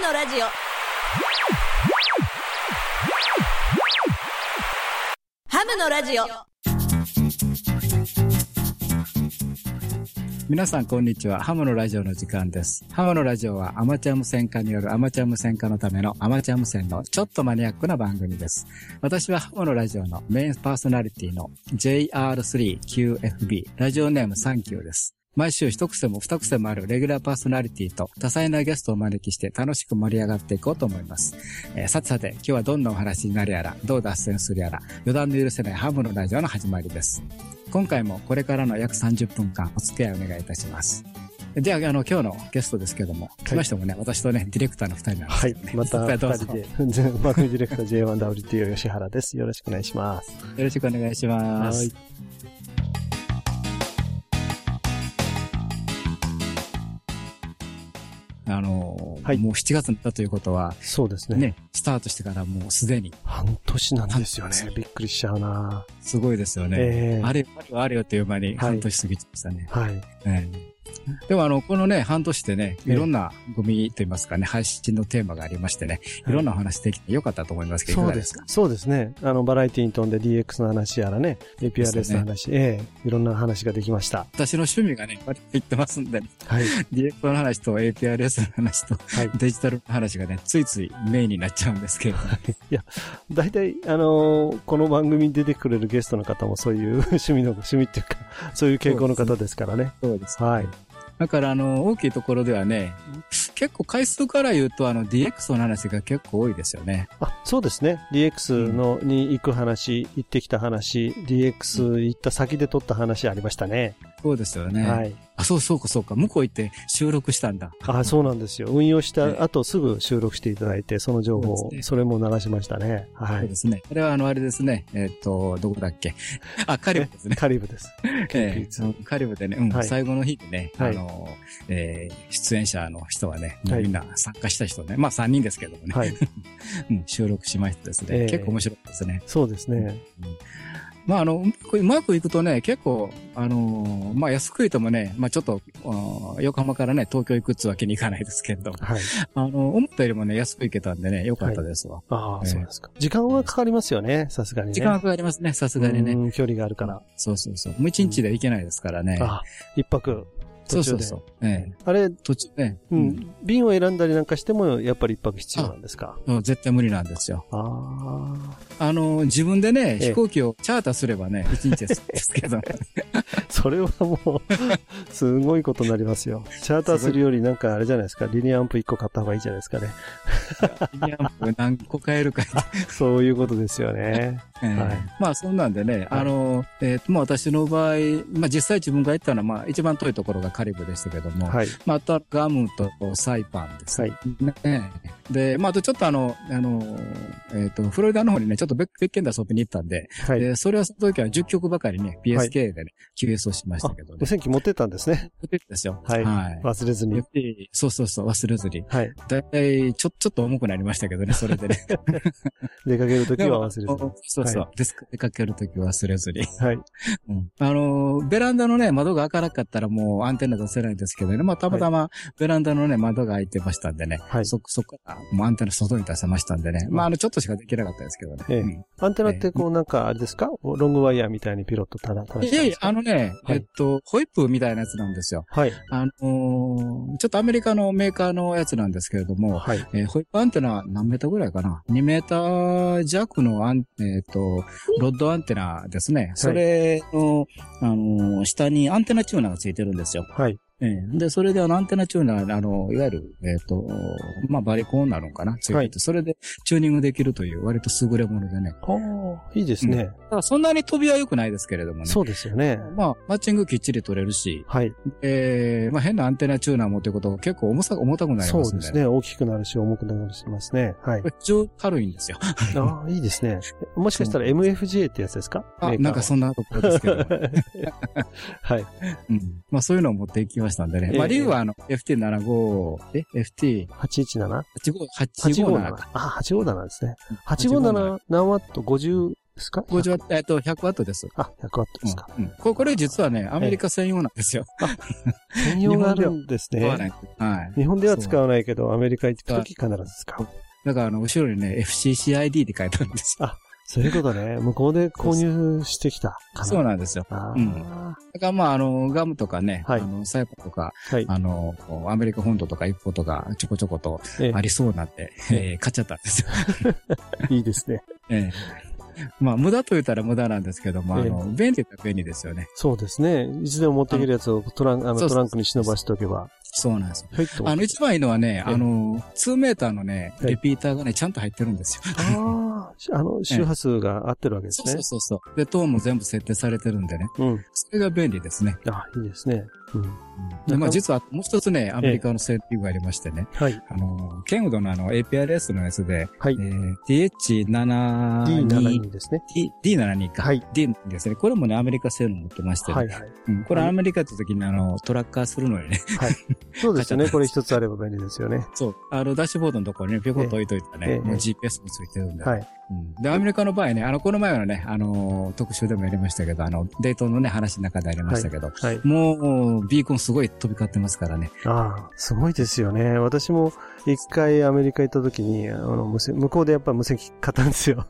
のラジオハムのラジオ皆さんこんにちは。ハムのラジオの時間です。ハムのラジオはアマチュア無線化によるアマチュア無線化のためのアマチュア無線のちょっとマニアックな番組です。私はハムのラジオのメインパーソナリティの JR3QFB ラジオネームサンキューです。毎週一癖も二癖もあるレギュラーパーソナリティと多彩なゲストをお招きして楽しく盛り上がっていこうと思います。えーさてさて、今日はどんなお話になるやら、どう脱線するやら、予断の許せないハムのラジオの始まりです。今回もこれからの約30分間お付き合いお願いいたします。では、あの、今日のゲストですけども、来ましてもね、私とね、ディレクターの二人なんですはい。またどうぞ二人で、番組ディレクター J1WTO 吉原です。よろしくお願いします。よろしくお願いします。はいあの、はいもう7月になったということは、そうですね。ね、スタートしてからもうすでに、半年なんですよねびっくりしちゃうなすごいですよね。ええあれよ、あれよ、あれよという間にはい半年過ぎちゃいましたね。はい。ええでもあの、このね、半年でね、ええいろんなゴミといいますかね、配信のテーマがありましてね、いろんなお話できてよかったと思いますけど、いそうですか。そうですね。あの、バラエティに飛んで DX の話やらね、APRS の話、ええいろんな話ができました。私の趣味がね、割と言ってますんで、ね、はい。DX の話と APRS の話とはい。デジタルの話がね、ついついメインになっちゃうんですけれども、大体、あのーこの番組に出てくれるゲストの方もそういう 趣味の、趣味っていうか、そういう傾向の方ですからね。そうです。はい。だから、あの、大きいところではね、結構回数から言うと、あの、DX の話が結構多いですよね。あ、そうですね。DX の、に行く話、行ってきた話、DX 行った先で撮った話ありましたね。そうですよね。はい。あ、そうそうかそうか。向こう行って収録したんだ。あ、そうなんですよ。運用しええた後すぐ収録していただいて、その情報そうですねそれも流しましたね。はい。そうですね。これはあの、あれですね。えっ、と、どこだっけ？あ、カリブですね。カリブです。ええ研究カリブでね、最後の日にね、はいあの、えー出演者の人はね、はいみんな参加した人ね、まあ3人ですけどもね、はい。うん収録しましてですね、ええ結構面白かったですね。そうですね。まああの、うまくうまくいくとね、結構、あのーまあ安くいてもね、まあちょっと、あー横浜からね、東京行くってわけにいかないですけど、はい。あの、思ったよりもね、安く行けたんでね、良かったですわ。ああ、ええそうですか。時間はかかりますよね、さすがにね。時間はかかりますね、さすがにね。うん距離があるから。そうそうそう。もう一日で行けないですからね。あ一泊。途中でそうそうそう。ええあれ、途中ね、ううんん。便を選んだりなんかしても、やっぱり一泊必要なんですか？もう絶対無理なんですよ。ああの、自分でね、ええ飛行機をチャーターすればね、一日ですけど、あ、それはもう、すごいことになりますよ。チャーターするよりなんかあれじゃないですか、リニアアンプ1個買った方がいいじゃないですかね。リニアンプ何個買えるかそういうことですよね。ええはいまあそんなんでね、あの、えっ、と、まあ私の場合、まあ実際自分が行ったのは、まあ一番遠いところがカリブでしたけども、はい。まああとはガムとサイパンですはい。ね。で、まああとちょっとあの、あの、えっ、と、フロリダの方にね、ちょっと別別件で遊びに行ったんで、はい。で、それはその時は10曲ばかりね、PSK でね、QS をしましたけどね無。線機持ってったんですね。ですよ。はいはい。忘れずに。そうそうそう、忘れずに。はい。だいたい、ちょ、ちょっと重くなりましたけどね、それでね。出かけるときでもは忘れずに。そうそう。出出かけるとき忘れずに。はい。うんあの、ベランダのね、窓が開かなかったらもうアンテナ出せないんですけどね、まあたまたまベランダのね、窓が開いてましたんでね、はいそ、そこからもうアンテナ外に出せましたんでね、まああの、ちょっとしかできなかったですけどね。ええうんアンテナってこうなんかあれですか？ロングワイヤーみたいにピロットただ、ただいやいや、あのね、はいえっと、ホイップみたいなやつなんですよ。はい。あのーちょっとアメリカのメーカーのやつなんですけれども、はい。えーホイップアンテナ何メーターぐらいかな ?2 メーター弱のアン、えっ、と、ロッドアンテナですね。それの、あのー下にアンテナチューナーがついてるんですよ。はい。ええで、それでアンテナチューナー、あの、いわゆる、えっ、と、まあ、バリコンなのかな？ついてて、はいそれでチューニングできるという割と優れものでね。ああ、いいですね。だからそんなに飛びは良くないですけれどもね。そうですよね。まあ、マッチングきっちり取れるし、はい。えー、まあ、変なアンテナチューナー持っていくこと結構重さ、重たくなりますんで。そうですね。大きくなるし、重くなるしますね。はい非常に軽いんですよ。ああ、いいですね。もしかしたら MFJ ってやつですか？あ、なんかそんなところですけど。はい。うん。まあそういうのを持っていきましたんでね。ええまあ理由はあの、FT75、え ?FT85、817?857 857か。あ、857ですね。857 857何ワット ?50 ですか？50ワット、えっと、100ワットです。あ、100ワットですか。うんうんここれ実はね、アメリカ専用なんですよ。専用があるんですね。はい。日本では使わないけど、アメリカ行くとき必ず使う。だから、あの、後ろにね、FCCID って書いてあるんですよ。そういうことね。向こうで購入してきたかな。そうなんですよ。あうんあだから、まあ、あの、ガムとかね、はいあの、サイパとか、はい。あの、アメリカ本土とか行くことがちょこちょことえありそうなんで、えー買っちゃったんですよ。え いいですね。ええまあ、無駄と言ったら無駄なんですけども、あの、便利だ便利ですよね。そうですね。いつでも持っていけるやつをトラントランクに忍ばしておけば。そうなんですよ。あの、一番いいのはね、ええあの、2メーターのね、はいリピーターがね、ちゃんと入ってるんですよ。ああ、あの、周波数が合ってるわけですねそうそう。そうそう。で、トーンも全部設定されてるんでね。うん。それが便利ですね。あ、いいですね。まあ実はもう一つね、アメリカの設定がありましてね。はい。あの、ケンウドのあの APRS のやつで、はいえ。ー DH72、D72 ですね。D- D72 か。はい D ですね。これもね、アメリカ製の持ってましてね。はいはい。うん、これアメリカって時にあの、トラッカーするのにね。そうですよね。これ一つあれば便利ですよね。そう。あの、ダッシュボードのところにね、ピョコッと置いといたらね、ええもう GPS もついてるんで。はい。うんで、アメリカの場合ね、あの、この前のね、あの、特集でもやりましたけど、あの、デートのね、話の中でありましたけど、はい。もう、ビーコンすごい飛び交ってますからね。ああ、すごいですよね。私も一回アメリカ行った時に、あの、向こうでやっぱ無線機買ったんですよ。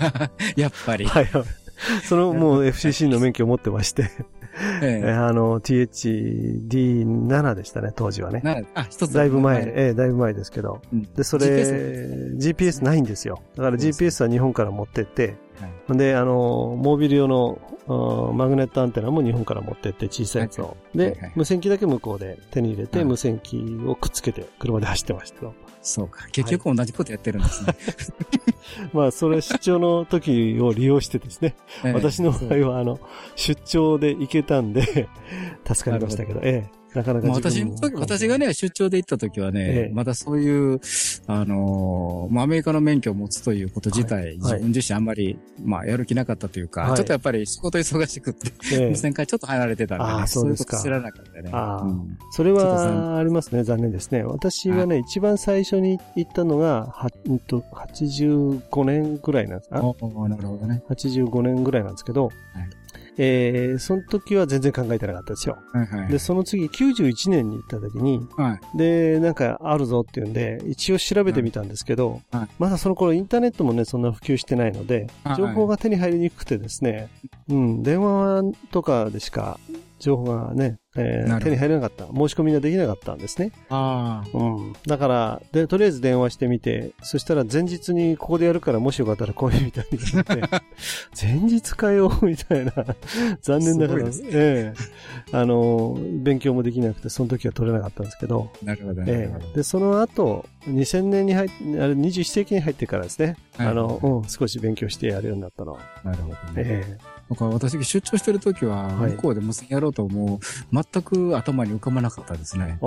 やっぱり。はい。そのもう FCC の免許を持ってまして、ええ。えあの、THD7 でしたね、当時はね。なあ、一つだいぶ前、はい。ええ、だいぶ前ですけど。うん。で、それ、GPS, ないんですよ。だから GPS は日本から持ってって、はい。で、あの、モービル用のあマグネットアンテナも日本から持ってって小さいやつを。ではいはい、無線機だけ向こうで手に入れて、はい無線機をくっつけて車で走ってましたよ。そうか。結局同じことやってるんですね。まあ、それ出張の時を利用してですね、ええ。私の場合は、あの、出張で行けたんで、助かりましたけど、ええ、なかなか私私がね、出張で行った時はね、ええ。まだそういう、あのーまあ、アメリカの免許を持つということ自体、はい。自分自身あんまり、まあ、やる気なかったというか、はい。ちょっとやっぱり仕事忙しくって、ええ。無線からちょっと離れてたんでね、ああそういうこと知らなかったね。ああうん。それはありますね、残念ですね。私がね、一番最初に行ったのが、は、うんと、85年ぐらいなんです。あ、なるほどね。85年ぐらいなんですけど、えー、その時は全然考えてなかったですよ。はいはい。で、その次、91年に行った時に、はい。で、なんかあるぞっていうんで、一応調べてみたんですけど、はいまだその頃インターネットもね、そんな普及してないのではい、情報が手に入りにくくてですね、うん、電話とかでしか情報がね、えー手に入らなかった。申し込みができなかったんですね。ああ。うん。だから、で、とりあえず電話してみて、そしたら前日にここでやるからもしよかったら来いみたいに言って、前日かよ、みたいな。残念ながら、すごいええあの、勉強もできなくて、その時は取れなかったんですけど、なるほど、なるほど。ええで、その後、2000年に入って、あれ21世紀に入ってからですね、はいあの、うん、少し勉強してやるようになったのは。なるほどね。ええだから私出張してる時は、はい向こうで無線やろうともう、全く頭に浮かばなかったですね。あ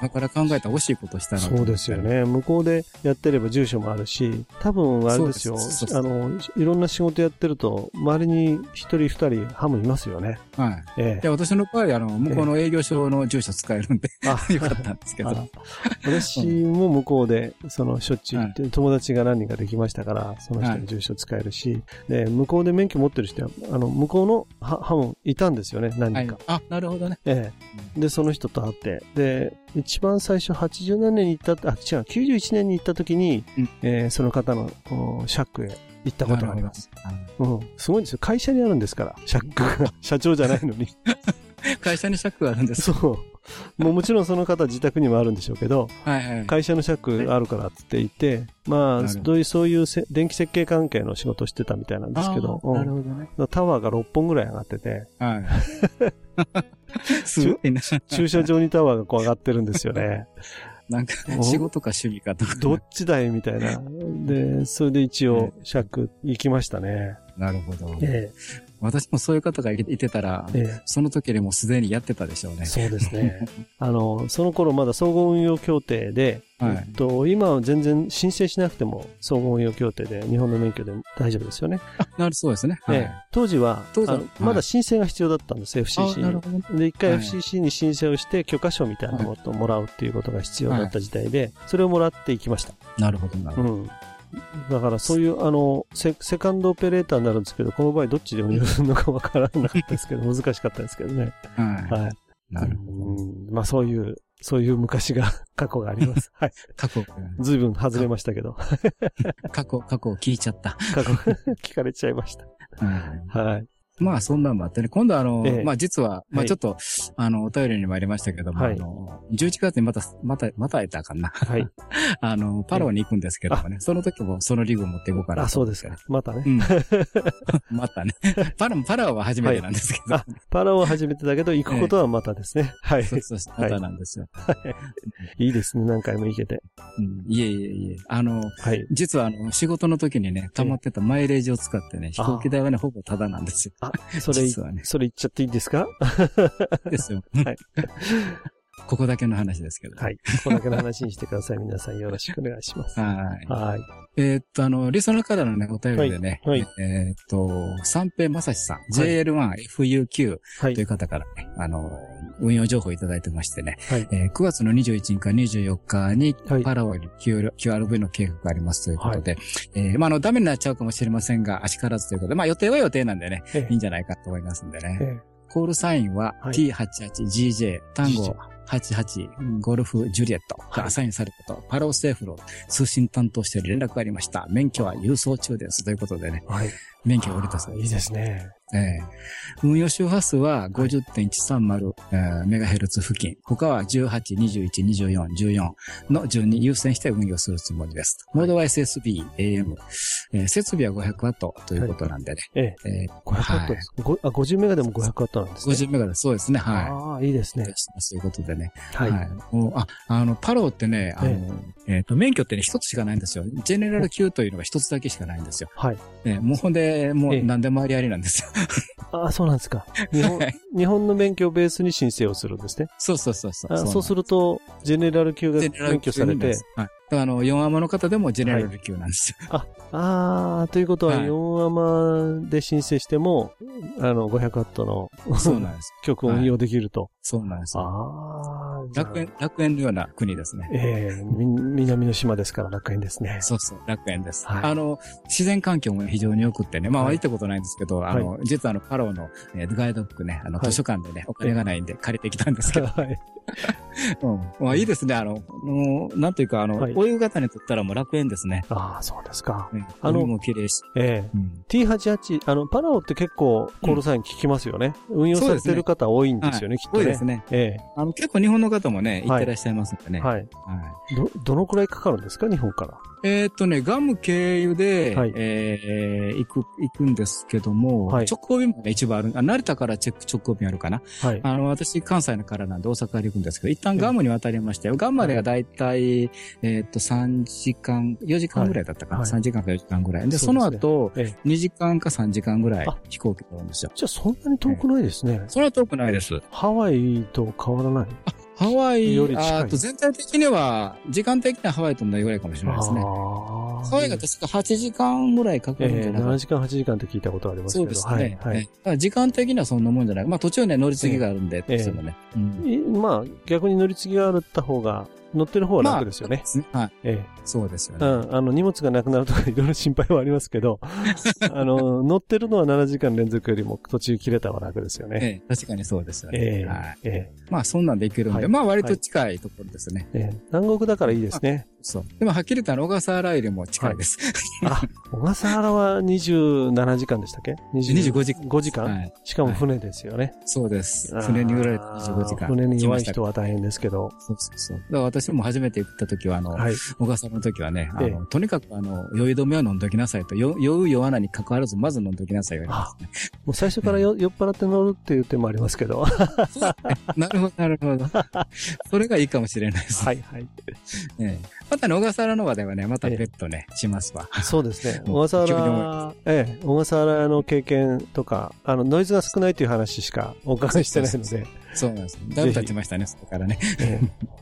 今から考えたら惜しいことしたあなそうですよ。ね。向こうでやってれば住所もあるし、多分あれですよ。あの、いろんな仕事やってると、周りに一人二人ハムいますよね。はい。えいや、私の場合、あの、向こうの営業所の住所使えるんで、え。あ よかったんですけど。あ私も向こうで、その、しょっちゅう行って、友達が何人かできましたから、その人の住所使えるし、で、向こうで免許持ってる人は、あの、向こうのハハムいたんですよね、何人か。。はいあ、なるほどね。ええ。で、その人と会って、で、一番最初80何年に行った、あ、違う、91年に行った時に、うんえーその方のおシャックへ行ったことがあります。うん。すごいんですよ。会社にあるんですから、シャックが。社長じゃないのに。ど 会社にシャックがあるんです。そう。もうもちろんその方自宅にもあるんでしょうけど、はいはい。会社のシャックあるからって言っていて、まあ、なるほどどういう、そういうせ電気設計関係の仕事をしてたみたいなんですけど、なるうんほどね。タワーが6本ぐらい上がってて、はい。すごいな。駐車場にタワーがこう上がってるんですよね。なんかお、仕事か趣味かとか。どっちだいみたいな。で、それで一応、シャック行きましたね。なるほど。え私もそういう方がいてたらえ、、えその時にもうすでにやってたでしょうね。えそうですね。あの、その頃まだ総合運用協定で、はいえっと、今は全然申請しなくても総合運用協定で日本の免許で大丈夫ですよね。なるそうですね。はい。ええ当時は、当時ははいまだ申請が必要だったんです、あ FCC に。なるほどね。で、一回はい FCC に申請をして、許可証みたいなものをもらうっていうことが必要だった時代で、それをもらっていきました。なるほど、なるほど。うん。だからそういう、あのセ、セカンドオペレーターになるんですけど、この場合どっちで運用するのかわからなかったですけど、難しかったですけどね。はい。はい。なるほど。うんまあそういう、そういう昔が、過去があります。はい。過去、ずいぶん外れましたけど、過去、過去を聞いちゃった。過去、聞かれちゃいました。うんはい。まあ、そんなんもあってね。今度あの、ええまあ実は、まはいあちょっと、あの、お便りにもありましたけども、はいあの、11月にまた、また、また会えたらあかんな。はい。あの、パラオに行くんですけどもね、その時もそのリグを持っていこうかなあ、とそうですか。またね。うん。またね。パラ、パラオは初めてなんですけど。あ、パラオは初めてだけど、行くことはまたですね。はい。そうそうまたなんですよ。いいですね。何回も行けて。うんいえいえいえ。あの、はい。実はあの、仕事の時にね、溜まってたマイレージを使ってね、飛行機代はね、ほぼタダなんですよ。あ、それ、ね。それ言っちゃっていいですか？ですよ。はい。ここだけの話ですけど。はい。ここだけの話にしてください。皆さんよろしくお願いします。はい。はい。えーっと、あの、リスナーからのね、お便りでね、はいはえーっと、三平正史さん、い JL1FUQ はいという。方からね、あの、運用情報をいただいてましてね、はい。えー9月の21日から24日に、はいパラオに QRV の計画がありますということで、えーまあ、あの、ダメになっちゃうかもしれませんが、足からずということで、まあ、予定は予定なんでね、えいいんじゃないかと思いますんでね。えコールサインははい T88GJ、単語88ゴルフジュリエットがアサインされたと、パラオ政府の通信担当して連絡がありました。免許は郵送中です。ということでね、はい。免許を降りたそういいですね。ええ運用周波数は50.130、えーメガヘルツ付近。他は18、21、24、14の順に優先して運用するつもりです。モードは SSB、AM、えー設備は500ワットということなんでね。ええ。えー500ワットです。ごあ、50メガでも500ワットなんですね。50メガです。そうですね。はい。ああ、いいですね。そういうことでね。はい。もうあ、あの、パロってね、あの、ええっ、と、免許ってね、一つしかないんですよ。ジェネラル級というのが一つだけしかないんですよ。はい。えもうほんで、もええう何でもありありなんですよ。あ あ、そうなんですか。日本、日本の免許をベースに申請をするんですね。そうそうそうそう。あそうするると、ジェネラル級が免許されて、はい。あの、4アマの方でもジェネラル級なんですよ。ああ、ということははい4アマで申請しても、あの、500ワットのそうなんです。曲を運用できると。そうなんですよ。ああ楽園、楽園のような国ですね。ええみ南の島ですから楽園ですね。そうそう、楽園です。はいあの、自然環境も非常に良くってね、まあ、はい行ったことないんですけど、あの、実はあの、パロの、えーガイドブックね、あの、はい図書館でね、お金がないんで借りてきたんですけど、はい。うん。まあ、いいですね。あの、もう、なんというか、あの、はい泳ぐ方にとったらもう楽園ですね。ああ、そうですか。ね、あの海も綺麗し。ええうん。T88、あの、パラオって結構コールサイン聞きますよね。運用されてる方多いんですよね、きっとね。多いですね。えあの、結構日本の方もね、行はいってらっしゃいますんでね。えはい。はいど、どのくらいかかるんですか日本から？えーっとね、ガム経由で、はいえー、行く、行くんですけども、はい直行便もね、一番ある。あ、成田からチェック直行便あるかな？はい。あの、私、関西のからなんで大阪から行くんですけど、一旦ガムに渡りましたよ。ガムまでがだいたい、えーっと、3時間、4時間ぐらいだったかな？はい3時間か4時間ぐらい。で、その後、ええ2時間か3時間ぐらいあ飛行機乗るんですよ。じゃあそんなに遠くないですね。それは遠くないです。ハワイと変わらない？ハワイ、より近いあーと全体的には、時間的にはハワイと同じぐらいかもしれないですね。あハワイが確か8時間ぐらいかかるんじええゃないかな7時間、8時間って聞いたことありますけど。そうですね。はい。はい時間的にはそんなもんじゃない。まあ途中ね、乗り継ぎがあるんで、どうしてもね。うんいまあ、逆に乗り継ぎがあった方が、乗ってる方は楽ですよね。まあはい。えそうですよえ。ね。うん。あの、荷物がなくなるとか いろいろ心配はありますけど、あの、乗ってるのは7時間連続よりも途中切れた方が楽ですよね。ええ、確かにそうですよね。ええはい。えまあそんなんでいけるんで、はいまあ割と近いところですね。えええ南国だからいいですね。そう。でもはっきり言ったら小笠原よりも近いです。あ、小笠原は27時間でしたっけ？25時間5時間、はい。しかも船ですよね。そうです。船に揺られて25時間。船に弱い人は大変ですけど。そうそうそう。だから私も初めて行った時は、あの、はい。小笠原の時はね、あの、えとにかくあの、酔い止めは飲んどきなさいと、よ酔う酔わないに関わらず、まず飲んどきなさい言われますね。もう最初からよ酔っ払って乗るっていう手もありますけど。は なるほど、なるほど。それがいいかもしれないです。いはい。ええまたね、小笠原の場ではね、また別途ね、しますわ。そうですね。小笠原、ええ、小笠原の経験とか、あの、ノイズが少ないという話しかお伺いしてないので、そうなんです。だいぶ経ちましたね、そこからね。ええ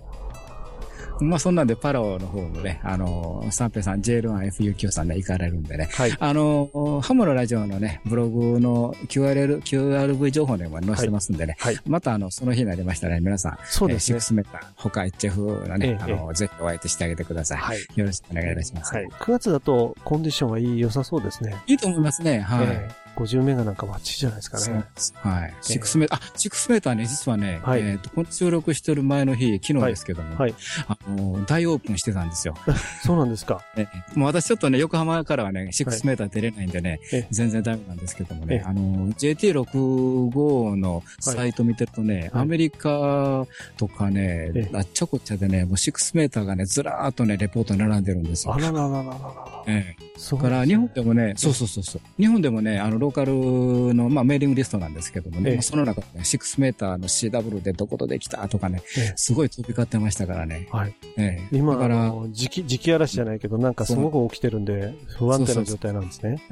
まあそんなんでパラオの方もね、あの、三平さん、JL1FUQ さんね、行かれるんでね。はい。あの、ハムのラジオのね、ブログの QRL、QRV 情報でも載せてますんでね。はい。またあの、その日になりましたらね、皆さん、そうですねえーシック。スメーター、他 HF のね、ええあの、ぜひお相手してあげてください。はい。よろしくお願いいたします。はい。9月だとコンディションはいい、良さそうですね。いいと思いますね。はい。ええ50メガなんかバッチリじゃないですかね。はい。シックスメーター、あ、シックスメーターね、実はね、はいえっ、と、この収録してる前の日、昨日ですけども、はい。あの、大オープンしてたんですよ。そうなんですか。ええもう私ちょっとね、横浜からはね、シックスメーター出れないんでね、ええ全然ダメなんですけどもええね、あの、JT65 のサイト見てるとね、はいアメリカとかね、ええあっちょこっちゃでね、もうシックスメーターがね、ずらーっとね、レポート並んでるんですよあ。らららららら。ええそうだから、日本でもね、そうそうそうそう。日本でもね、あの、ローカルの、まあ、メーリングリストなんですけどもね、ええまあその中でね、6メーターの CW でどことできたとかね、ええすごい飛び交ってましたからね。はい。ええ今、だから、時期、時期嵐じゃないけど、なんかすごく起きてるんで、不安定な状態なんですね。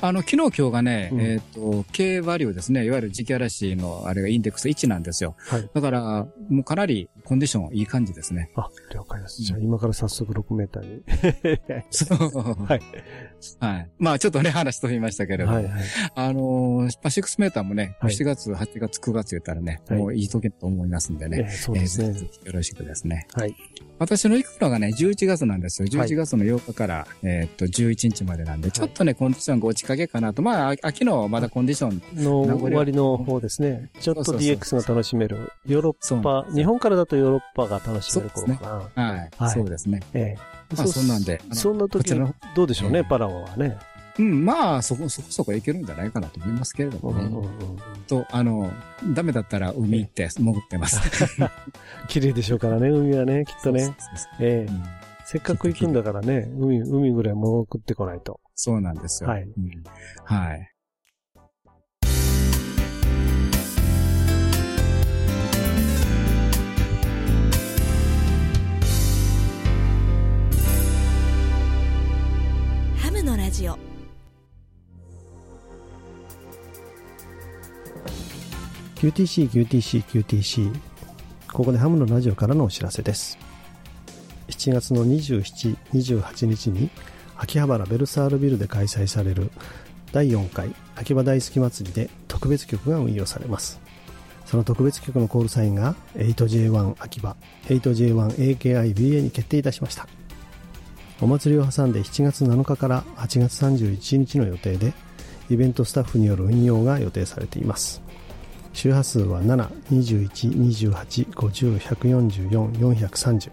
あの、昨日今日がね、うんえっ、と、K バリューですね、いわゆる磁気嵐の、あれがインデックス1なんですよ。はい。だから、もうかなりコンディションいい感じですね。あ、了解です。じゃあ今から早速6メーターに。そう。はい。はい。まあ、ちょっとね、話飛びましたけれども、はい、はい。あのー、まあ、6メーターもね、はい7月、8月、9月言ったらね、はいもういい時だと思いますんでね。ええそうですねえーぜ。ひよろしくですね。はい。私の行くのがね、11月なんですよ。はい11月の8日から、えーっと、11日までなんで、ちょっとね、コンディションが落ちかけかなと。まあ、あ秋のまだコンディション、の終わりの方ですね。ちょっと DX が楽しめる。ヨーロッパ、日本からだとヨーロッパが楽しめる頃かな。はい、はいそうですね。ええ。まあそんなんでそんな時どうでしょうね、ええパラオはね。うん、まあ、そこ、そこそこいけるんじゃないかなと思いますけれどもね。うんうんうんと、あの、ダメだったら海行って潜ってます。綺麗でしょうからね、海はね、きっとね。ええうんせっかく行くんだからね、海、海ぐらい潜ってこないと。そうなんですよ。はいうんはい。ハムのラジオ QTC、QTC、QTC。ここでハムのラジオからのお知らせです。7月の27、28日に秋葉原ベルサールビルで開催される第4回秋葉大好き祭りで特別曲が運用されます。その特別曲のコールサインが 8J1 秋葉、8J1AKIBA に決定いたしました。お祭りを挟んで7月7日から8月31日の予定でイベントスタッフによる運用が予定されています。周波数は7、21、28、50、144、430。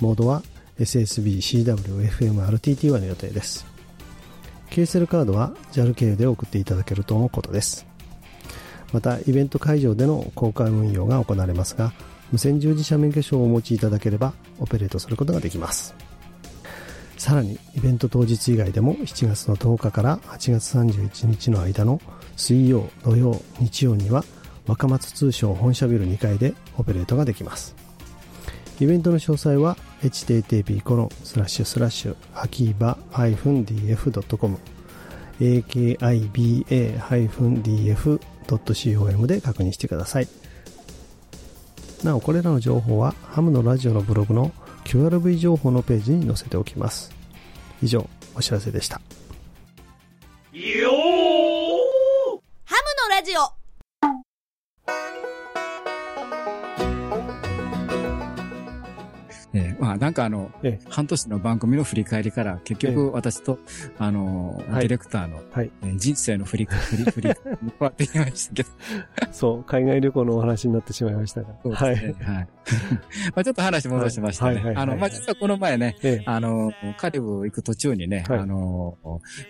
モードは SSB、CW、FM、RTT1 の予定です。KSL カードは JAL 経由で送っていただけるとのことです。また、イベント会場での公開運用が行われますが、無線従事者免許証をお持ちいただければ、オペレートすることができます。さらに、イベント当日以外でも7月の10日から8月31日の間の水曜、土曜、日曜には若松通商本社ビル2階でオペレートができます。イベントの詳細は http コロンスラッシュスラッシュ秋葉 -df.com akiba-df.com で確認してください。なお、これらの情報はハムのラジオのブログの QRV 情報のページに載せておきます。以上、お知らせでした。ハムのラジオええまあ、なんかあの、ええ半年の番組の振り返りから、結ええ局私と、あの、はいディレクターの、はい。えー人生の振り、振り、振り、変わってきましたけど。そう、海外旅行のお話になってしまいましたが。そうですね。はい。まあちょっと話戻しましたね。はいあの、まあ実はこの前ね、ええあの、カリブ行く途中にね、はいあの、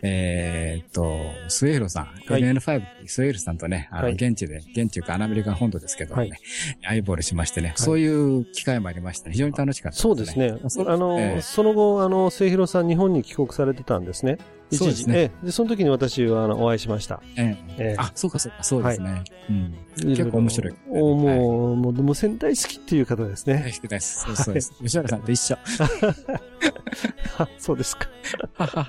えーっと、スエヒロさん、はい NN5、スエヒロさんとね、あの、はい現地で、現地というかアメリカ本土ですけどもね、はいアイボールしましてね、そういう機会もありましたね。非常に楽しかったそうですね。あの、ええその後、あの、末広さん日本に帰国されてたんですね。一時そうですねええで、その時に私はあのお会いしました。ええええあ、そうかそうか、そうですね。うん。結構面白いおもう、もう、無線大好きっていう方です大ね。好きです。そうそうです。吉原さんと一緒。あ そうですか。はは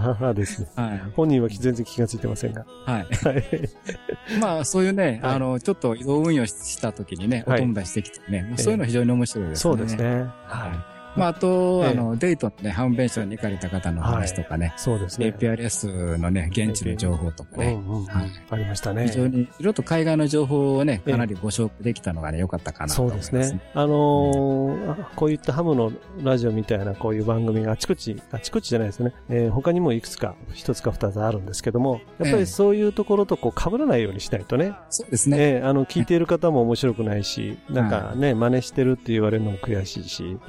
ははですね。はい。本人は全然気がついてませんが。はい。はい。まあ、そういうね、あの、ちょっと移動運用した時にね、お友達できてね、そういうの非常に面白いですね。そうですね。はい。まあ、あと、あの、デイトンね、ハンベンションに行かれた方の話とかね。そうですね。APRS のね、現地の情報とかね。ありましたね。非常に、いろいろと海外の情報をね、かなりご紹介できたのがね、良かったかなと思います。そうですね。あのこういったハムのラジオみたいなこういう番組があちこち、あちこちじゃないですね。え他にもいくつか、一つか二つあるんですけども、やっぱりそういうところとこう被らないようにしないとね。そうですね。えあの、聞いている方も面白くないし、なんかね、真似してるって言われるのも悔しいし。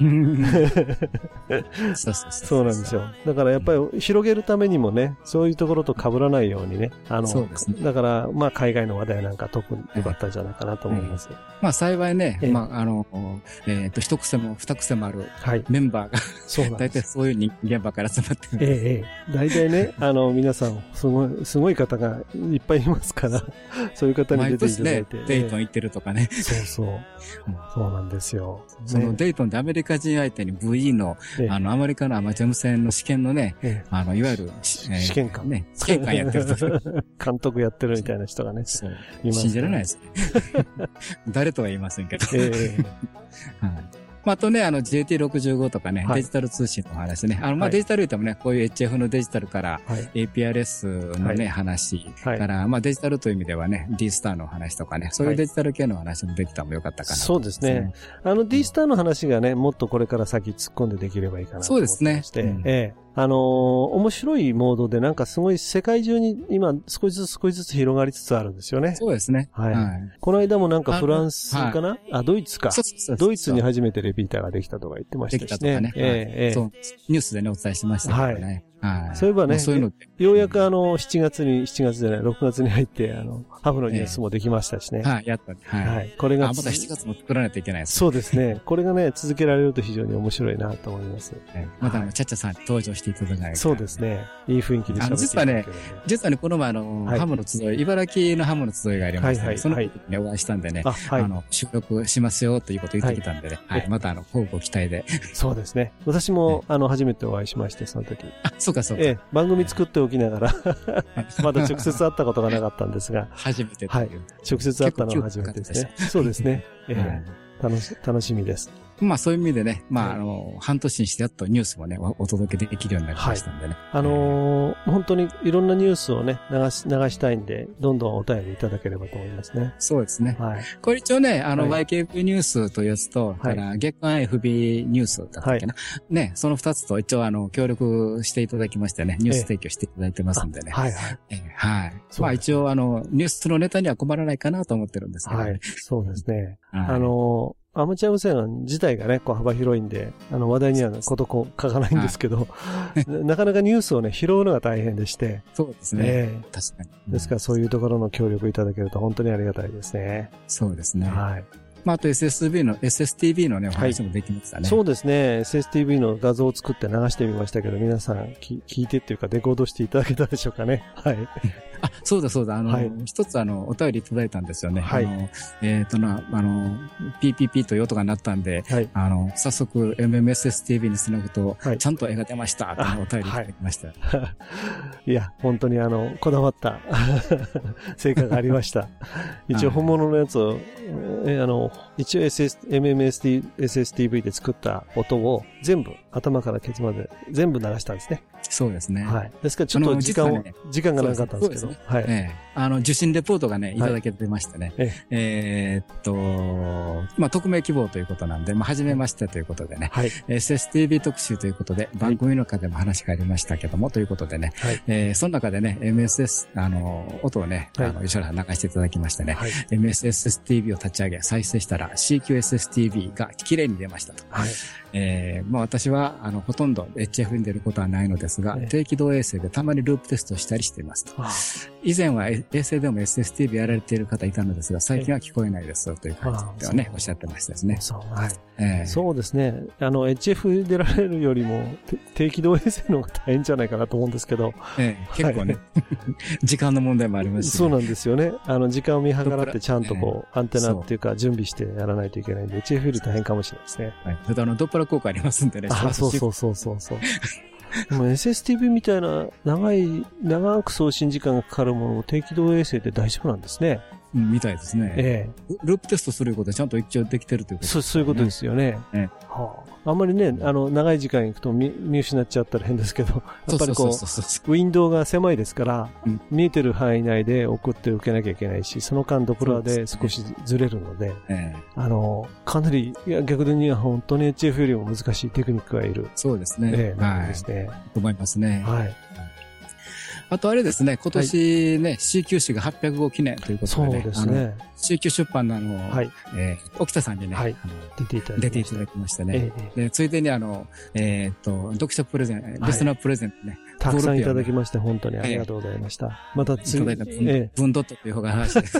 そうそうそうなんですよ。だからやっぱり広げるためにもね、そういうところと被らないようにね、あの、そうですね、だから、まあ海外の話題なんか特に良かったんじゃないかなと思います。まあ幸いね、まああの、えっ、と、一癖も二癖もあるメンバーが、そうなん大体そういう人間ばから集まってる。ええ、大体ね、あの、皆さん、すごい、すごい方がいっぱいいますから、そういう方に出ていただいて。ね、デイトン行ってるとかね。そうそう。そうなんですよ。そのデイトンでアメリカ人相手に VE の、あの、アメリカのアマチュア無線の試験のね、あの、いわゆる、試験官。ね、試験官やってると。監督やってるみたいな人がね。そう。信じられないですね。誰とは言いませんけど。ええ。はいまあ、あとね、あの JT65 とかね、はい、デジタル通信の話ね。あの、まあ、デジタル言ってもね、こういう HF のデジタルから、APRS のね、話から、まあ、デジタルという意味ではね、D スターの話とかね、そういうデジタル系の話もできたもよかったかな、そうですね。あの D スターの話がね、もっとこれから先突っ込んでできればいいかなと思ってまして。そうですね。ええあのー、面白いモードでなんかすごい世界中に今少しずつ少しずつ広がりつつあるんですよね。そうですね。はい。はい、この間もなんかフランスかな？あはい、あ、ドイツか。そうそうそうドイツに初めてレピーターができたとか言ってましたしね。できたとかね。ええー、そう。ニュースでね、お伝えしましたけどね。はいはい。そういえばね、そういうのようやくあの、7月に、7月じゃない、6月に入って、あの、ハブのニュースもできましたしね。はい、やったはい。これが。あ、また7月も作らないといけないですそうですね。これがね、続けられると非常に面白いなと思います。また、チャッチャさんに登場していただかないそうですね。いい雰囲気で喋って実はね、実はね、この前あの、ハムの集い、茨城のハムの集いがありましたその時にお会いしたんでね、あの、収録しますよということを言ってきたんでね、はい。またあの、交互期待で。そうですね。私も、あの、初めてお会いしまして、その時。あ、そうかそうか。ええ、番組作っておきながら まだ直接会ったことがなかったんですが。初めてはい。直接会ったのは初めてですね。そうですね。えー、楽し、楽しみです。まあそういう意味でね、まああの、半年にしてやっとニュースもね、お届けできるようになりましたんでね。はい、あのー、本当にいろんなニュースをね、流し、流したいんで、どんどんお便りいただければと思いますね。そうですね。はい。これ一応ね、あの、はい、YKF ニュースというやつと、はい、から月間 FB ニュースだったっけな。はい、ね、その二つと一応あの、協力していただきましてね、ニュース提供していただいてますんでね。はいはい。えー、はい。まあ一応あの、ニュースのネタには困らないかなと思ってるんですけど、ね。はい。そうですね。あのアマチュア無線自体がね、こう幅広いんで、あの話題にはことこう書かないんですけど、なかなかニュースをね、拾うのが大変でして。そうですね。えー、確かに。ですからそういうところの協力いただけると本当にありがたいですね。そうですね。はい。まあ、あと SSB の、SSTV のね、お話もできましたね、はい、そうですね。SSTV の画像を作って流してみましたけど、皆さん聞いてっていうかデコードしていただけたでしょうかね。はい。あ、そうだそうだ。あの、はい、一つあの、お便りいただいたんですよね。はい。あの、えっ、ー、とな、あの、PPP という音が鳴ったんで、はい。あの、早速 MMSSTV につなぐと、はい。ちゃんと絵が出ましたってお便りいただきました。はい。いや、本当にあの、こだわった 成果がありました。一応本物のやつを、え、あの、一応 SS、MMSD、SSTV で作った音を全部、頭からケツまで全部流したんですね。そうですね。はい。ですからちょっと時間を、ね、時間がなかったんですけど。ね、はい。ええあの、受信レポートがね、いただけてましてね。はい、えー、っと、まあ、匿名希望ということなんで、まあ、初めましてということでね。はい。SSTV 特集ということで、番組の中でも話がありましたけども、ということでね。はい。えー、その中でね、MSS、あの、音をね、あの、一緒に流していただきましてね。はい。MSSTV を立ち上げ、再生したら CQSSTV が綺麗に出ましたと。はい。えー、まあ私は、あの、ほとんど HF に出ることはないのですが、低軌道衛星でたまにループテストしたりしていますと。以前は衛星でも SSTV やられている方いたのですが、最近は聞こえないですという感じではね、おっしゃってましたですね。そう。はい。えー、そうですね。あの、HF 出られるよりも、低軌道衛星の方が大変じゃないかなと思うんですけど。えー、結構ね、時間の問題もありますし、ね、そうなんですよね。あの、時間を見計らってちゃんとこう、アンテナっていうか準備してやらないといけないんで、HF より大変かもしれないですね。はい。それとあの、ドップラ効果ありますんでね。あ、そうそうそうそうそう。でも SSTV みたいな長い、長く送信時間がかかるものを低軌道衛星で大丈夫なんですね。うん、みたいですね。えループテストすることでちゃんと一応できてるということえ。そう、そういうことですよね。えはあ、あんまりね、あの、長い時間行くと見見失っちゃったら変ですけど、やっぱりこう、ウィンドウが狭いですから、うん見えてる範囲内で送って受けなきゃいけないし、その間ドプラーで少しずれるので、ええあの、かなり、いや逆には本当に HF よりも難しいテクニックがいる、そうですね。ええなんはい。ですね。と思いますね。はい。あとあれですね、今年ね、CQ 誌が800号記念ということそうでね。あのですね。CQ 出版のあの、はい。えー、沖田さんにね、はい出ていただきました出ていただきましてね。ええで、ついでにあの、えーっと、読者プレゼン、リスナープレゼントね、たくさんいただきまして、本当にありがとうございました。またい次、ただいた分、ええ、分ドットという方が話して、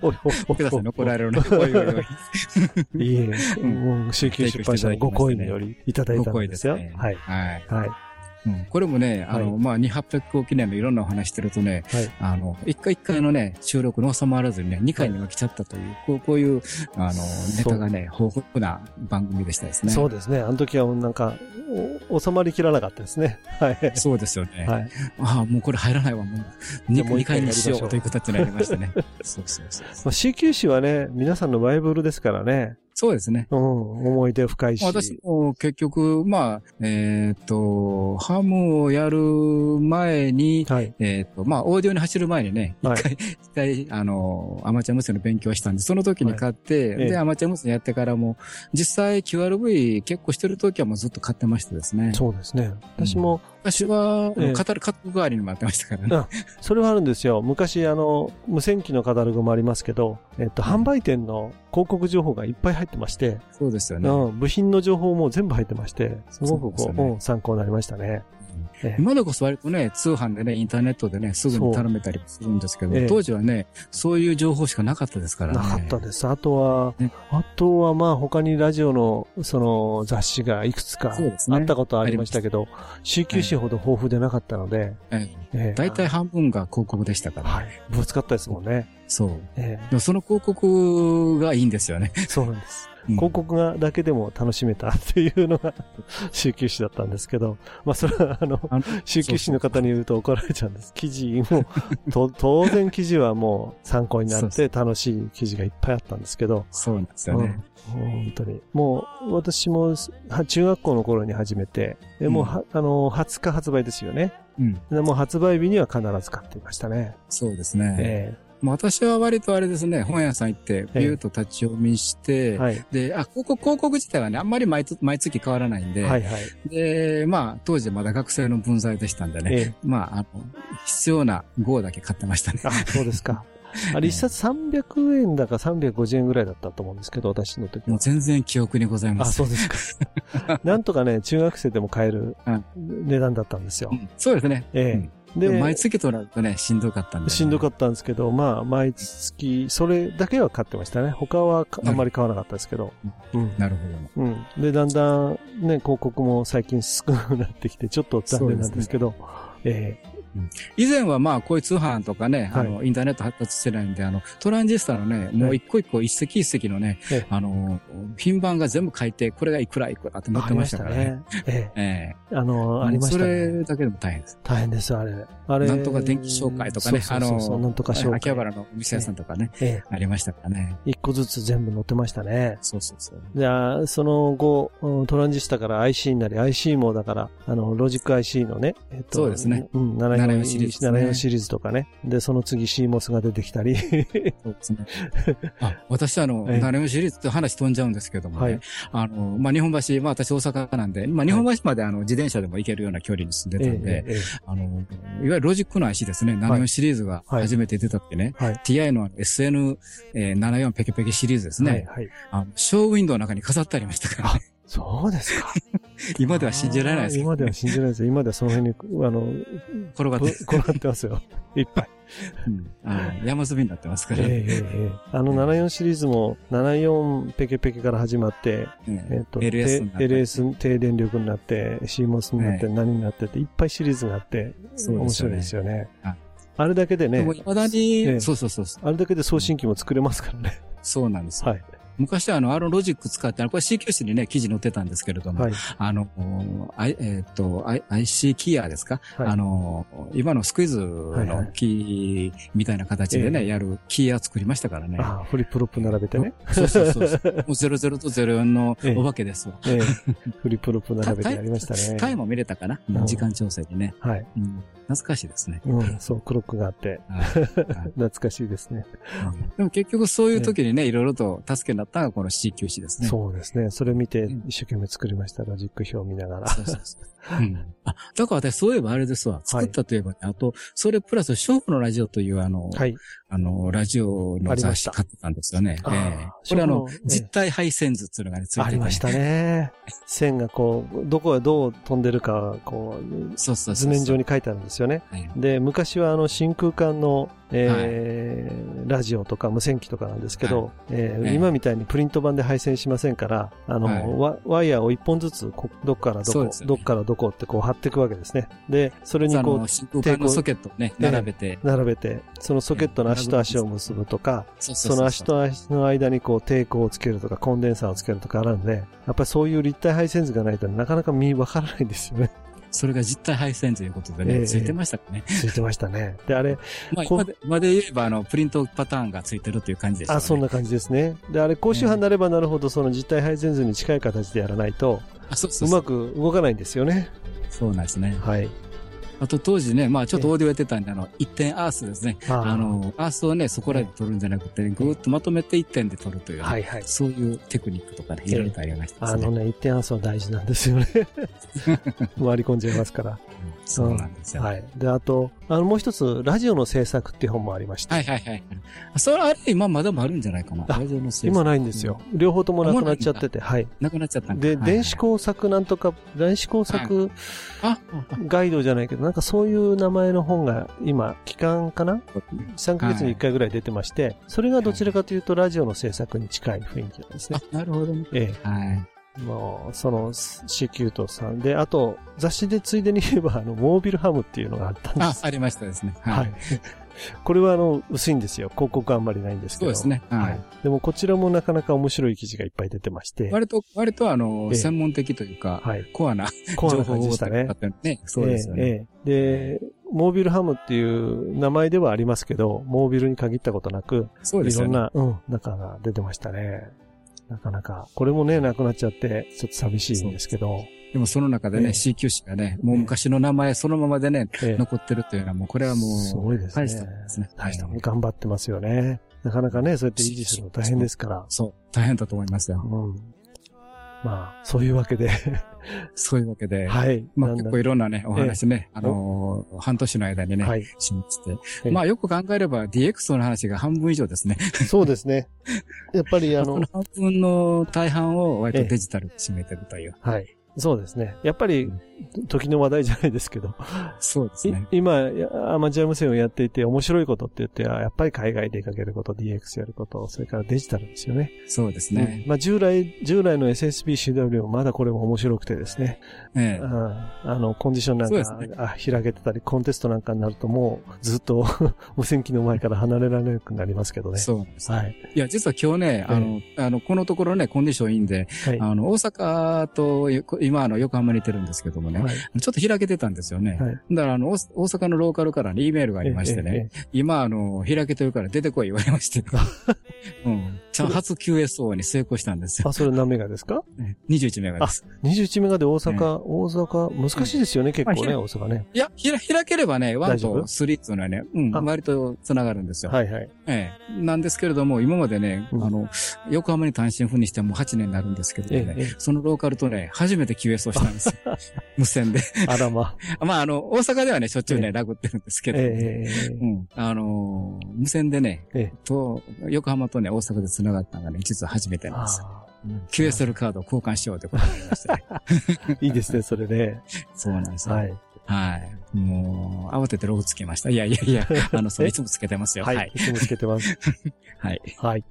おいおいおい奥田さんに怒られるの。おいおいおい。いえ、うんもう、週休出版社のご好意によりいただいたんですよ。すねはい。はい。はい。うんこれもね、あの、はまあ、2、800号記念のいろんなお話してるとね、はい。あの、一回一回のね、収録の収まらずにね、2回に分けちゃったという、こうこういう、あの、ネタがね、豊富な番組でしたですね。そうですね。あの時はもうなんか、お収まりきらなかったですね。はい。そうですよね。はい。ああ、もうこれ入らないわ、もう。2, じゃあもう一回回にしよううという形になりましたね。そうそうそう。まあ、CQ はね、皆さんのバイブルですからね。そうですね。うん。思い出深いし。私も結局、まあ、えっ、と、ハムをやる前に、はい。えっ、と、まあ、オーディオに走る前にね、一はい回、一回、あの、アマチュア無線の勉強をしたんで、その時に買って、ええで、アマチュア無線やってからも、実際 QRV 結構してる時はもうずっと買ってましたですね。そうですね。私も、私は、ええカタル、カタログ代わりにもやってましたからね。あそれはあるんですよ。昔、あの、無線機のカタログもありますけど、えっと、販売店の広告情報がいっぱい入ってまして、そうですよね。うん、部品の情報も全部入ってまして、すごくこう、そうねうん参考になりましたね。ええ今でこそ割とね、通販でね、インターネットでね、すぐに頼めたりするんですけどええ、当時はね、そういう情報しかなかったですからね。なかったです。あとはね、あとはまあ他にラジオのその雑誌がいくつかあったことはありましたけど、CQC ほど豊富でなかったので、ええええ大体半分が広告でしたから、はい。分厚かったですもんね。そう。えでもその広告がいいんですよね。えそうなんです。うん広告がだけでも楽しめたっていうのが CQC だったんですけど、まあそれはあの、あの CQC の方に言うと怒られちゃうんです。記事も、と当然記事はもう参考になって楽しい記事がいっぱいあったんですけど、そうなんですよね。うん本当に。もう、私も、は中学校の頃に始めて、でもうは、あの、20日発売ですよね。うん。でもう発売日には必ず買っていましたね。そうですね。えまあ私は割とあれですね、本屋さん行って、ビューと立ち読みして、えはい。で、あ、広告、広告自体はね、あんまり毎月毎月変わらないんで、はいはい。で、まあ、当時まだ学生の分際でしたんでね、ええまあ、あの、必要な号だけ買ってましたね。あ、そうですか。あれ、一冊300円だか350円ぐらいだったと思うんですけど、私の時は。もう全然記憶にございまあ、す。そうですか。なんとかね、中学生でも買えるうん値段だったんですよう。んそうですね。えうんえ。で、毎月となるとね、しんどかったんで、ね。っしんどかったんですけど、まあ、毎月、それだけは買ってましたね。他はかあんまり買わなかったですけど。うん。た。なるほど。うん。で、だんだんね、広告も最近少なくなってきて、ちょっと残念なんですけど、え以前はまあ、こういう通販とかね、はいあの、インターネット発達してないんで、あの、トランジスタのね、もう一個一個一石一石のね、ええあの、品番が全部書いて、これがいくらいくらってえ載ってましたからね。。えええあの、えありましたそね。れだけでも大変です。大変です、あれ。あれ。なんとか電気紹介とかね、そうそうそうそうあの、なんとか紹介。秋葉原のお店屋さんとかね、ええありましたからね。一個ずつ全部載ってましたね。そうそうそう。じゃあ、その後、うんトランジスタから IC になり、IC もだから、あの、ロジック IC のね、えっとそうですね。うん、74 74シリーズね74シリーズとかね。で、その次 CMOS が出てきたり。そうですね。あ、私あの、ええナレオシリーズって話飛んじゃうんですけどもね。はいあの、まあ、日本橋、まあ、私大阪なんで、まあ、日本橋まであの、自転車でも行けるような距離に住んでたんで、えええあの、いわゆるロジックの IC ですね。74シリーズがはい初めて出たってね。はい TI の SN74 ペケペケシリーズですえね。はい。はい。あのショーウィンドウの中に飾ってありましたからね。そうですか。今では信じられないですけど、今では信じられないですよ。今ではその辺に、あの、転がっぶて、転がってますよ。いっぱい。うんあの山積みになってますから。ええええええあの74シリーズも74ペケペケから始まって、ええっ、と、LS LS 低電力になって、CMOS になって、え何になってって、いっぱいシリーズがあって、面白いですよねですよねはい。あれだけでねでも、、未だに、ええそうそうそうそう。あれだけで送信機も作れますからね。そうなんですよ。はい。昔はあの、あのロジック使って、これ C 級誌にね、記事載ってたんですけれども、はい。あの、えっ、と、IC キーアですか、はいあの、今のスクイズのはいはいキーみたいな形でね、えやるキーア作りましたからね。ああ、フリップフロップ並べてね。そうそうそうそう。もう00と04の ええお化けですわ。ええフリップフロップ並べてやりましたね。タイも見れたかな、うん時間調整にね、はい。うん。懐かしいですね。うん、そう、クロックがあって、はいはい 懐かしいですね。うんでも結局そういう時にね、いろいろと助けになったこの C 級誌ですね。そうですね。それ見てうん一生懸命作りました。ロジック表を見ながら。そうそうそう。うん。あ、だから私そういえばあれですわ。作ったといえばね、あと、それプラス、勝負のラジオというあの、はい。あの、ラジオの雑誌買ってたんですよね。ええこれあの実体配線図っていうのがね、ついてて、ありました。ね。線がこう、どこがどう飛んでるか、こうそうそう。図面上に書いてあるんですよね。はい。で、昔はあの真空管の、えーラジオとか無線機とかなんですけど、えーええ。今みたいにプリント版で配線しませんから、あの、はい。ワワイヤーを一本ずつこどっからどこ、ね。どっからどこってこう貼っていくわけですね。で、それにあこう、の真空管のソケットをね、ええ並べて、並べて、そのソケットの足と足を結ぶとか、そその足と足の間にこう抵抗をつけるとか、コンデンサーをつけるとかあるんで、やっぱりそういう立体配線図がないとなかなか見わからないんですよね。それが実体配線ということでね、ええついてましたかね。ついてましたね。で、あれ、まあ、今で、今で言えば、あの、プリントパターンがついてるという感じでしたね。あ、そんな感じですね。で、あれ、高周波になればなるほど、その実体配線図に近い形でやらないと、う。まく動かないんですよね。そうなんですね。はい。あと当時ね、まあちょっとオーディオやってたんで、あの、一点アースですね。あの、アースをね、そこらで撮るんじゃなくて、ぐーっとまとめて一点で撮るというね、はいはい。そういうテクニックとかね、いろいろとありましたね。あのね、一点暗算大事なんですよね。回り込んじゃいますから。そうなんですよ。はいはい。で、あと、あの、もう一つ、ラジオの制作っていう本もありまして。はいはいはい。それあれ今まだもあるんじゃないかな。あラジオの制作今ないんですよ。両方ともなくなっちゃってて、はい。なくなっちゃったんだで、電子工作なんとか、電子工作あ、ガイドじゃないけど、なんかそういう名前の本が今、期間かな ?3 ヶ月に1回ぐらい出てまして、それがどちらかというとラジオの制作に近い雰囲気なんですねあ。、なるほどね。えはい。え。もう、その、C キュートさんで、あと、雑誌でついでに言えば、あの、モービルハムっていうのがあったんであ、す。ありましたですね。ははいい。これはあの、薄いんですよ。広告あんまりないんですけど。そうですね。はい。でもこちらもなかなか面白い記事がいっぱい出てまして。割と、割とあの、ええ専門的というか、はい。コアなコアな感じでしたね。ね。そうですよね。ええええで、モービルハムっていう名前ではありますけど、モービルに限ったことなく、そうですよね。いろんな、うん、中が出てましたね。なかなか。これもね、なくなっちゃって、ちょっと寂しいんですけど。でもその中でね、ええ C 級誌がね、もう昔の名前そのままでね、ええ残ってるというのはもうこれはもう、すごいですね。大したですね。大した頑張ってますよね。なかなかね、そうやって維持するの大変ですから。そう、大変だと思いますよ。うん。まあ、そういうわけで、そういうわけで、はい。まあ結構いろんなね、お話ね、あのー半年の間にね、はい。しまして。ええまあよく考えれば DX の話が半分以上ですね。そうですね。やっぱり あの半分の大半を割ええとデジタルで占めてるという。はい。そうですね。やっぱり、時の話題じゃないですけど、そうですね。い今、アマチュア無線をやっていて面白いことって言っては、やっぱり海外出かけること、DX やること、それからデジタルですよね。そうですねうん。まあ従来、従来の SSB-CW もまだこれも面白くてですね。ええうんあの、コンディションなんか、ねあ開けてたり、コンテストなんかになるともうずっと 無線機の前から離れられなくなりますけどね。そうですね。はい。いや、実は今日ね、あの、あの、このところね、コンディションいいんで、はい。あの、大阪と、今、あの、横浜にいてるんですけどもね、はい。ちょっと開けてたんですよね。はいだから、あの、大大阪のローカルからね、E メールがありましてね、今、あの、開けてるから出てこい言われまして、うん。ちゃん初 QSO に成功したんですよ。えあ、それ何メガですか？21メガです。21メガで大阪、大阪、難しいですよね、結構ね、まあ大阪ね。いや、ひら開ければね、1大丈夫？と3っていうのはね、うん、あ割と繋がるんですよ。はいはい。ええ。なんですけれども、今までね、うんあの、横浜に単身赴任してもう8年になるんですけどね、そのローカルとね、初めて QS をしたんですよ。無線で。あらま。まあ、あの、大阪ではね、しょっちゅうね、ええラグってるんですけど、うん。あのー無線でね、ええと、横浜とね、大阪で繋がったのがね、実は初めてなんです。あ QSL カードを交換しようってことになりましてね。ー いいですね、それね。そうなんですよ。ははい。い。もう、慌ててロゴつけました。いやいやいや、あの、それいつもつけてますよ。ははいい。。いつもつけてます。はい。はい。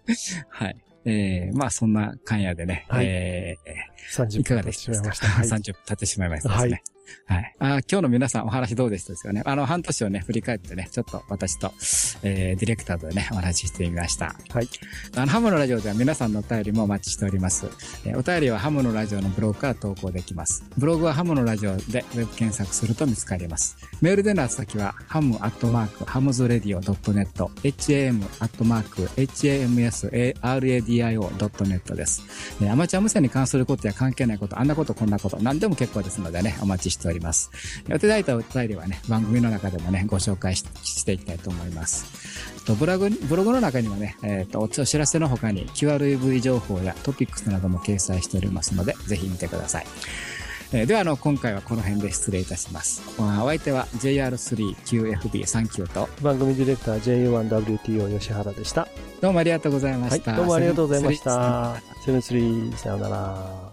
はい。えー、まあ、そんな勘やでね、はいえー、30いかがでしたか？はい。30分経ってしまいましたですね。はい。あ今日の皆さんお話どうでしたですよね？あの、半年をね、振り返ってね、ちょっと私と、えー、ディレクターとね、お話ししてみました。はい。あの、ハムのラジオでは皆さんのお便りもお待ちしております。えー、お便りはハムのラジオのブログから投稿できます。ブログはハムのラジオでウェブ検索すると見つかります。メールでの宛先は、ハムアットマーク、ハムズレディオ .net、ham アットマーク、hamsradio.net です。えー、アマチュア無線に関することや関係ないこと、あんなこと、こんなこと、何でも結構ですのでね、お待ちしております。いただいたお便りはね、番組の中でもね、ご紹介していきたいと思います。とブログ、ブログの中にはね、えっ、ー、と、お知らせの他に QRV 情報やトピックスなども掲載しておりますので、ぜひ見てください。えー、では、あの、今回はこの辺で失礼いたします。お相手は JR3QFB39 と、番組ディレクター J1WTO 吉原でした。どうもありがとうございました。はい、どうもありがとうございました。セブンスリー、さようなら。